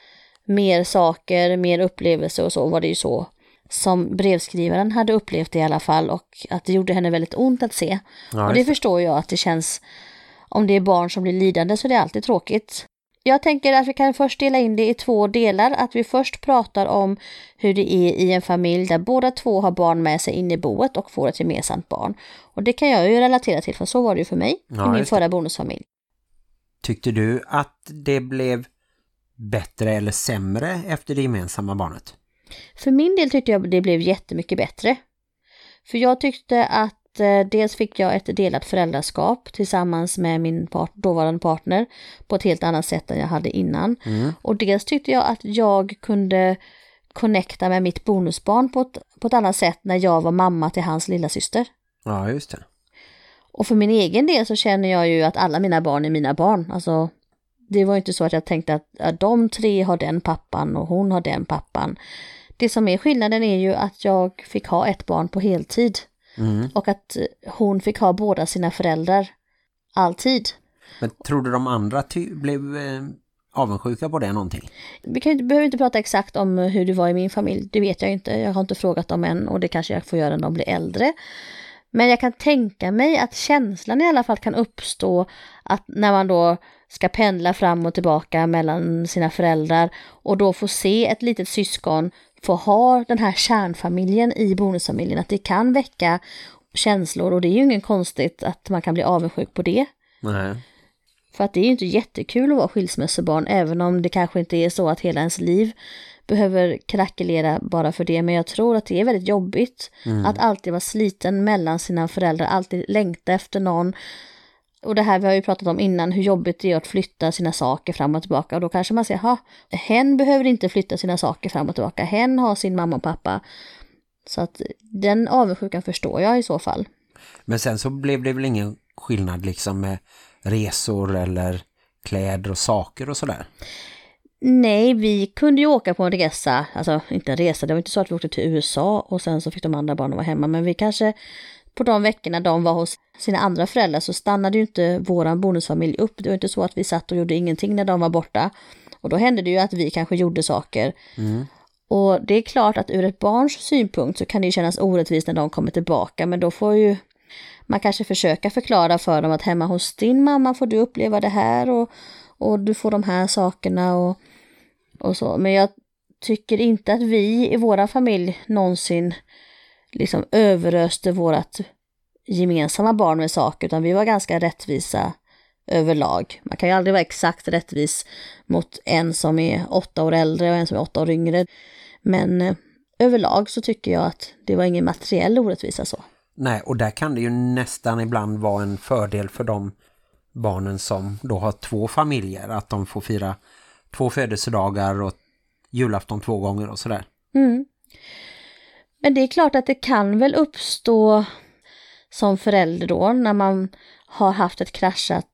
mer saker, mer upplevelser och så var det ju så som brevskrivaren hade upplevt i alla fall och att det gjorde henne väldigt ont att se. Ja, och det förstår jag att det känns, om det är barn som blir lidande så är det alltid tråkigt. Jag tänker att vi kan först dela in det i två delar, att vi först pratar om hur det är i en familj där båda två har barn med sig in i boet och får ett gemensamt barn. Och det kan jag ju relatera till, för så var det ju för mig Ja, i min förra bonusfamilj. Tyckte du att det blev bättre eller sämre efter det gemensamma barnet? För min del tyckte jag det blev jättemycket bättre. För jag tyckte att eh, dels fick jag ett delat föräldraskap tillsammans med min part, dåvarande partner på ett helt annat sätt än jag hade innan. Och dels tyckte jag att jag kunde connecta med mitt bonusbarn på ett, på ett annat sätt när jag var mamma till hans lilla syster. Ja, just det. Och för min egen del så känner jag ju att alla mina barn är mina barn. Alltså, det var ju inte så att jag tänkte att, att de tre har den pappan och hon har den pappan. Det som är skillnaden är ju att jag fick ha ett barn på heltid. Och att eh, hon fick ha båda sina föräldrar alltid. Men tror du de andra blev eh, avundsjuka på det någonting? Vi kan, behöver inte prata exakt om hur det var i min familj, det vet jag inte. Jag har inte frågat dem än och det kanske jag får göra när de blir äldre. Men jag kan tänka mig att känslan i alla fall kan uppstå att när man då ska pendla fram och tillbaka mellan sina föräldrar och då få se ett litet syskon få ha den här kärnfamiljen i bonusfamiljen, att det kan väcka känslor och det är ju ingen konstigt att man kan bli avundsjuk på det. Nej. För att det är ju inte jättekul att vara skilsmässobarn, även om det kanske inte är så att hela ens liv behöver krackelera bara för det. Men jag tror att det är väldigt jobbigt att alltid vara sliten mellan sina föräldrar, alltid längta efter någon. Och det här vi har ju pratat om innan, hur jobbigt det är att flytta sina saker fram och tillbaka. Och då kanske man säger, ha, hen behöver inte flytta sina saker fram och tillbaka, hen har sin mamma och pappa. Så att den avundsjukan förstår jag i så fall. Men sen så blev det väl ingen skillnad liksom med resor eller kläder och saker och sådär. Nej, vi kunde ju åka på en resa, alltså inte en resa, det var inte så att vi åkte till USA och sen så fick de andra barnen vara hemma, men vi kanske på de veckorna de var hos sina andra föräldrar så stannade ju inte våran bonusfamilj upp. Det var inte så att vi satt och gjorde ingenting när de var borta. Och då hände det ju att vi kanske gjorde saker. Och det är klart att ur ett barns synpunkt så kan det ju kännas orättvist när de kommer tillbaka, men då får ju man kanske försöka förklara för dem att hemma hos din mamma får du uppleva det här och, och du får de här sakerna och, och så. Men jag tycker inte att vi i våra familj någonsin liksom överöste vårat gemensamma barn med saker, utan vi var ganska rättvisa överlag. Man kan ju aldrig vara exakt rättvis mot en som är åtta år äldre och en som är åtta år yngre. Men eh, överlag så tycker jag att det var ingen materiell orättvisa så. Nej, och där kan det ju nästan ibland vara en fördel för de barnen som då har två familjer. Att de får fira två födelsedagar och julafton två gånger och sådär. Mm. Men det är klart att det kan väl uppstå som förälder då när man har haft ett kraschat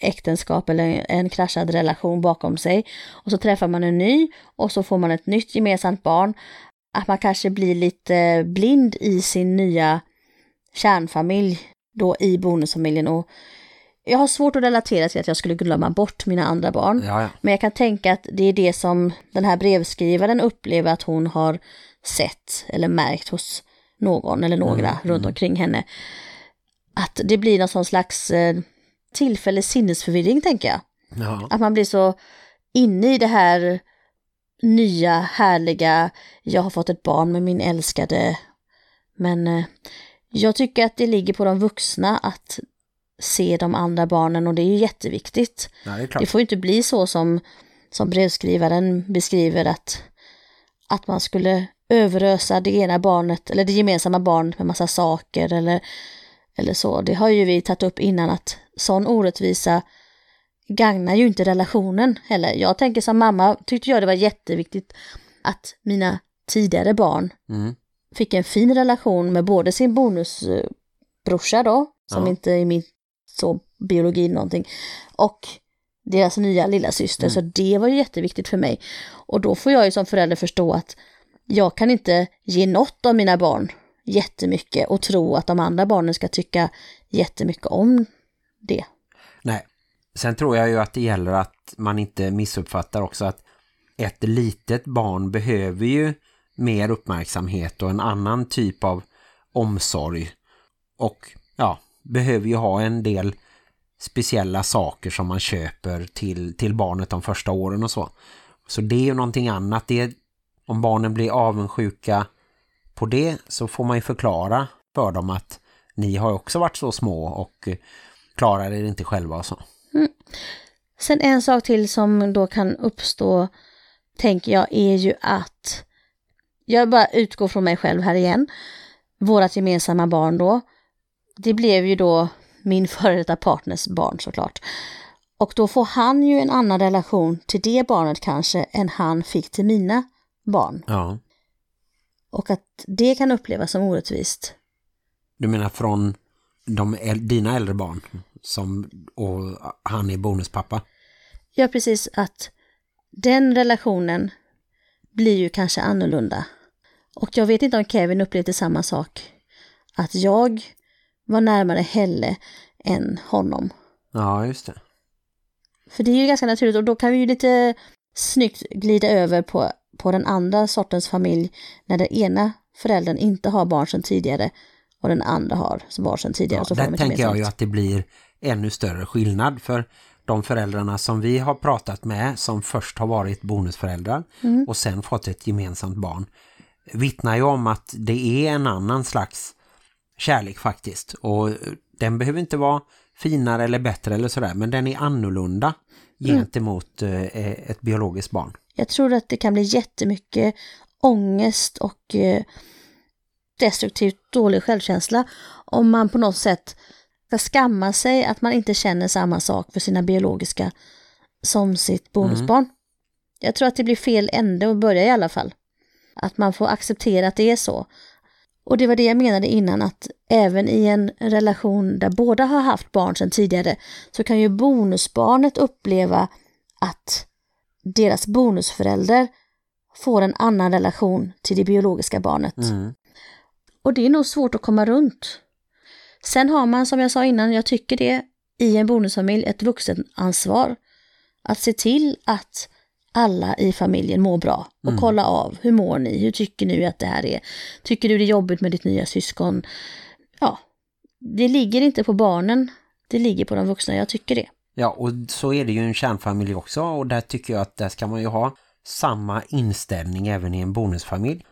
äktenskap eller en kraschad relation bakom sig och så träffar man en ny och så får man ett nytt gemensamt barn. Att man kanske blir lite blind i sin nya kärnfamilj då i bonusfamiljen och jag har svårt att relatera till att jag skulle glömma bort mina andra barn. Ja, ja. Men jag kan tänka att det är det som den här brevskrivaren upplever att hon har sett eller märkt hos någon eller några runt omkring henne. Att det blir någon slags eh, tillfällig sinnesförvirring tänker jag. Ja. Att man blir så inne i det här nya, härliga, jag har fått ett barn med min älskade. Men eh, jag tycker att det ligger på de vuxna att se de andra barnen och det är ju jätteviktigt. ja, det Det får ju inte bli så som, som brevskrivaren beskriver att, att man skulle överösa det ena barnet, eller det gemensamma barnet med massa saker eller, eller så. Det har ju vi tagit upp innan att sån orättvisa gagnar ju inte relationen heller. Jag tänker som mamma tyckte jag det var jätteviktigt att mina tidigare barn Mm. fick en fin relation med både sin bonusbrorsa då, som Ja. inte är min så biologi någonting, och deras nya lilla syster. Så det var ju jätteviktigt för mig. Och då får jag ju som förälder förstå att jag kan inte ge något av mina barn jättemycket och tro att de andra barnen ska tycka jättemycket om det. Nej. Sen tror jag ju att det gäller att man inte missuppfattar också att ett litet barn behöver ju mer uppmärksamhet och en annan typ av omsorg. Och ja, behöver ju ha en del speciella saker som man köper till, till barnet de första åren och så. Så det är ju någonting annat. Det är, om barnen blir avundsjuka på det så får man ju förklara för dem att ni har också varit så små och klarar er inte själva och så. Mm. Sen en sak till som då kan uppstå, tänker jag, är ju att jag bara utgår från mig själv här igen. Vårat gemensamma barn då, det blev ju då min före detta partners barn såklart. Och då får han ju en annan relation till det barnet kanske än han fick till mina barn. Ja. Och att det kan upplevas som orättvist. Du menar från de, dina äldre barn som, och han är bonuspappa? Ja, precis att den relationen blir ju kanske annorlunda. Och jag vet inte om Kevin upplevde samma sak. Att jag var närmare Helle än honom. Ja, just det. För det är ju ganska naturligt och då kan vi ju lite snyggt glida över på, på den andra sortens familj när den ena föräldern inte har barn sedan tidigare och den andra har barn sedan tidigare. Ja, så där tänker jag ju att det blir ännu större skillnad för de föräldrarna som vi har pratat med som först har varit bonusföräldrar Mm. och sen fått ett gemensamt barn vittnar ju om att det är en annan slags kärlek faktiskt och den behöver inte vara finare eller bättre eller sådär men den är annorlunda Mm. gentemot eh, ett biologiskt barn. Jag tror att det kan bli jättemycket ångest och eh, destruktivt dålig självkänsla om man på något sätt ska skamma sig att man inte känner samma sak för sina biologiska som sitt bonusbarn. Jag tror att det blir fel ände att börja i alla fall. Att man får acceptera att det är så. Och det var det jag menade innan att även i en relation där båda har haft barn sedan tidigare så kan ju bonusbarnet uppleva att deras bonusförälder får en annan relation till det biologiska barnet. Mm. Och det är nog svårt att komma runt. Sen har man, som jag sa innan, jag tycker det, i en bonusfamilj ett vuxenansvar. Att se till att alla i familjen mår bra och kolla av, hur mår ni, hur tycker ni att det här är? Tycker du det är jobbigt med ditt nya syskon? Ja, det ligger inte på barnen, det ligger på de vuxna, jag tycker det. Ja, och så är det ju en kärnfamilj också och där tycker jag att där ska man ju ha samma inställning även i en bonusfamilj.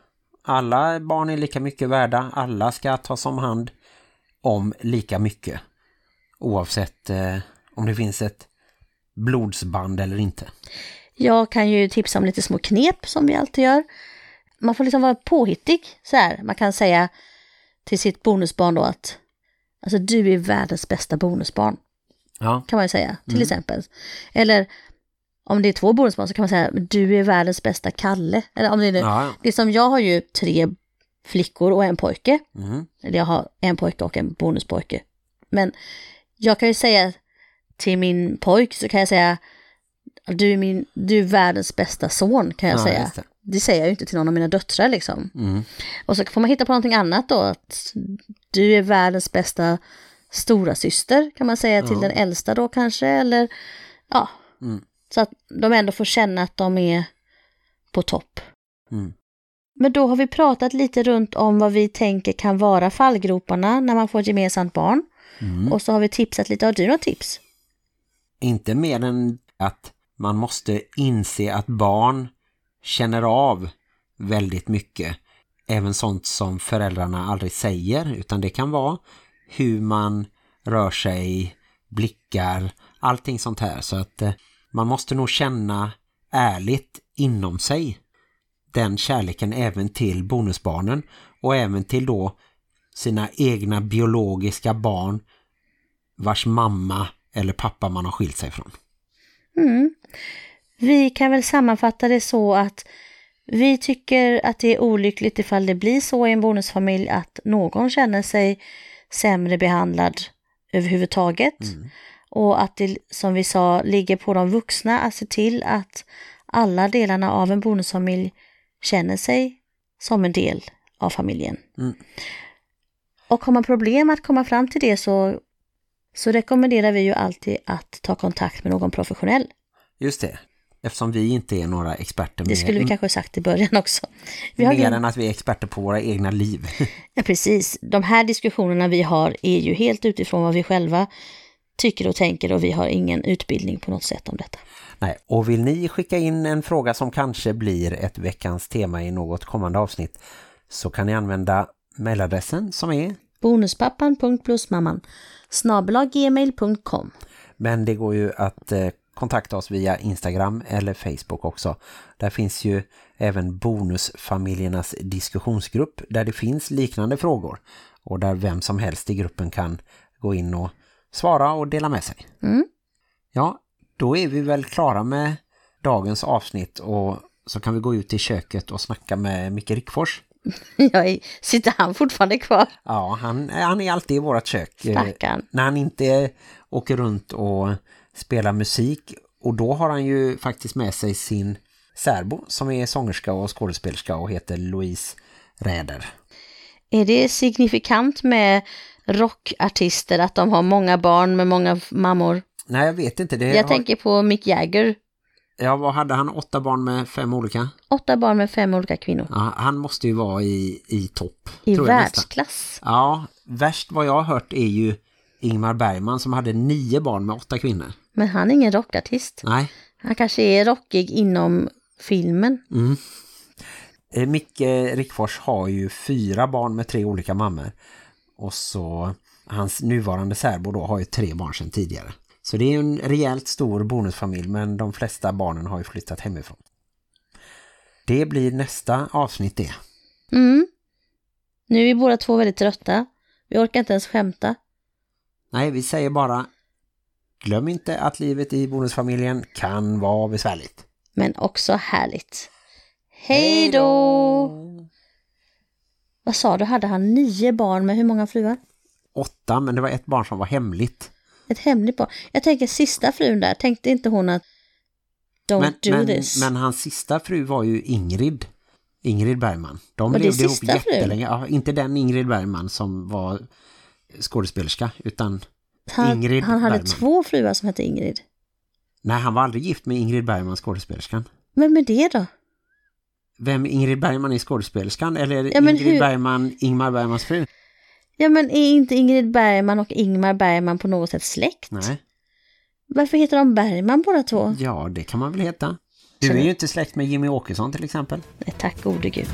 Alla barn är lika mycket värda, alla ska tas om hand om lika mycket. Oavsett eh, om det finns ett blodsband eller inte. Jag kan ju tipsa om lite små knep som vi alltid gör. Man får liksom vara påhittig så här. Man kan säga till sitt bonusbarn då att alltså du är världens bästa bonusbarn. Ja, kan man ju säga, till exempel. Eller om det är två bonusbarn så kan man säga du är världens bästa Kalle. Eller om det är ja. det som jag har ju tre flickor och en pojke. Mm. Eller jag har en pojke och en bonuspojke. Men jag kan ju säga till min pojk så kan jag säga du är, min, du är världens bästa son kan jag Ja, säga. det. Det. säger jag ju inte till någon av mina döttrar liksom. Mm. Och så får man hitta på någonting annat då. Att du är världens bästa stora syster kan man säga till den äldsta då kanske. Eller ja, Mm. så att de ändå får känna att de är på topp. Mm. Men då har vi pratat lite runt om vad vi tänker kan vara fallgroparna när man får ett gemensamt barn. Mm. Och så har vi tipsat lite. Har du några tips? Inte mer än att man måste inse att barn känner av väldigt mycket. Även sånt som föräldrarna aldrig säger utan det kan vara hur man rör sig, blickar, allting sånt här. Så att eh, man måste nog känna ärligt inom sig den kärleken även till bonusbarnen och även till då sina egna biologiska barn vars mamma eller pappa man har skilt sig från. Mm. Vi kan väl sammanfatta det så att vi tycker att det är olyckligt ifall det blir så i en bonusfamilj att någon känner sig sämre behandlad överhuvudtaget. Och att det, som vi sa, ligger på de vuxna att se till att alla delarna av en bonusfamilj känner sig som en del av familjen. Mm. Och har man problem att komma fram till det så, så rekommenderar vi ju alltid att ta kontakt med någon professionell. Just det. Eftersom vi inte är några experter Det skulle vi kanske ha sagt i början också. Vi har mer ju, än att vi är experter på våra egna liv. ja, precis. De här diskussionerna vi har är ju helt utifrån vad vi själva tycker och tänker och vi har ingen utbildning på något sätt om detta. Nej, och vill ni skicka in en fråga som kanske blir ett veckans tema i något kommande avsnitt så kan ni använda mailadressen som är Bonuspappan.plusmamman snabelaggmail.com men det går ju att eh, kontakta oss via Instagram eller Facebook också. Där finns ju även bonusfamiljernas diskussionsgrupp där det finns liknande frågor och där vem som helst i gruppen kan gå in och svara och dela med sig. Mm. Ja, då är vi väl klara med dagens avsnitt och så kan vi gå ut i köket och snacka med Micke Rickfors. Jag sitter han fortfarande kvar? Ja, han, han är alltid i vårt kök. eh, Stackarn. När han inte åker runt och spelar musik. Och då har han ju faktiskt med sig sin särbo som är sångerska och skådespelerska och heter Louise Räder. Är det signifikant med rockartister att de har många barn med många mammor? Nej, jag vet inte. Det Jag har... tänker på Mick Jagger. Ja, vad hade han? Åtta barn med fem olika? Åtta barn med fem olika kvinnor. Ja, han måste ju vara i, i topp. I världsklass. Ja, värst vad jag har hört är ju Ingmar Bergman som hade nio barn med åtta kvinnor. Men han är ingen rockartist. Nej. Han kanske är rockig inom filmen. Eh, Micke Rickfors har ju fyra barn med tre olika mammor. Och så hans nuvarande särbo då har ju tre barn sedan tidigare. Så det är en rejält stor bonusfamilj men de flesta barnen har ju flyttat hemifrån. Det blir nästa avsnitt det. Mm. Nu är vi båda två väldigt trötta. Vi orkar inte ens skämta. Nej, vi säger bara glöm inte att livet i bonusfamiljen kan vara besvärligt. Men också härligt. Hej då! Vad sa du? Hade han nio barn med hur många fruar? Åtta, men det var ett barn som var hemligt. Ett hemligt barn. Jag tänker sista frun där. Tänkte inte hon att don't Men, do men, this? men hans sista fru var ju Ingrid. Ingrid Bergman. De Var levde ihop jättelänge. Ja, inte den Ingrid Bergman som var skådespelerska, utan han, Ingrid han hade Bergman. två fruar som hette Ingrid. nej, han var aldrig gift med Ingrid Bergman, skådespelerskan. Vem är det då? Vem Ingrid Bergman är skådespelerskan? Eller Ja, Ingrid hur- Bergman, Ingmar Bergmans fru? Ja men är inte Ingrid Bergman och Ingmar Bergman på något sätt släkt? Nej. Varför heter de Bergman båda två? Ja, det kan man väl heta. Du är ju inte släkt med Jimmy Åkesson till exempel. Nej, tack gode gud.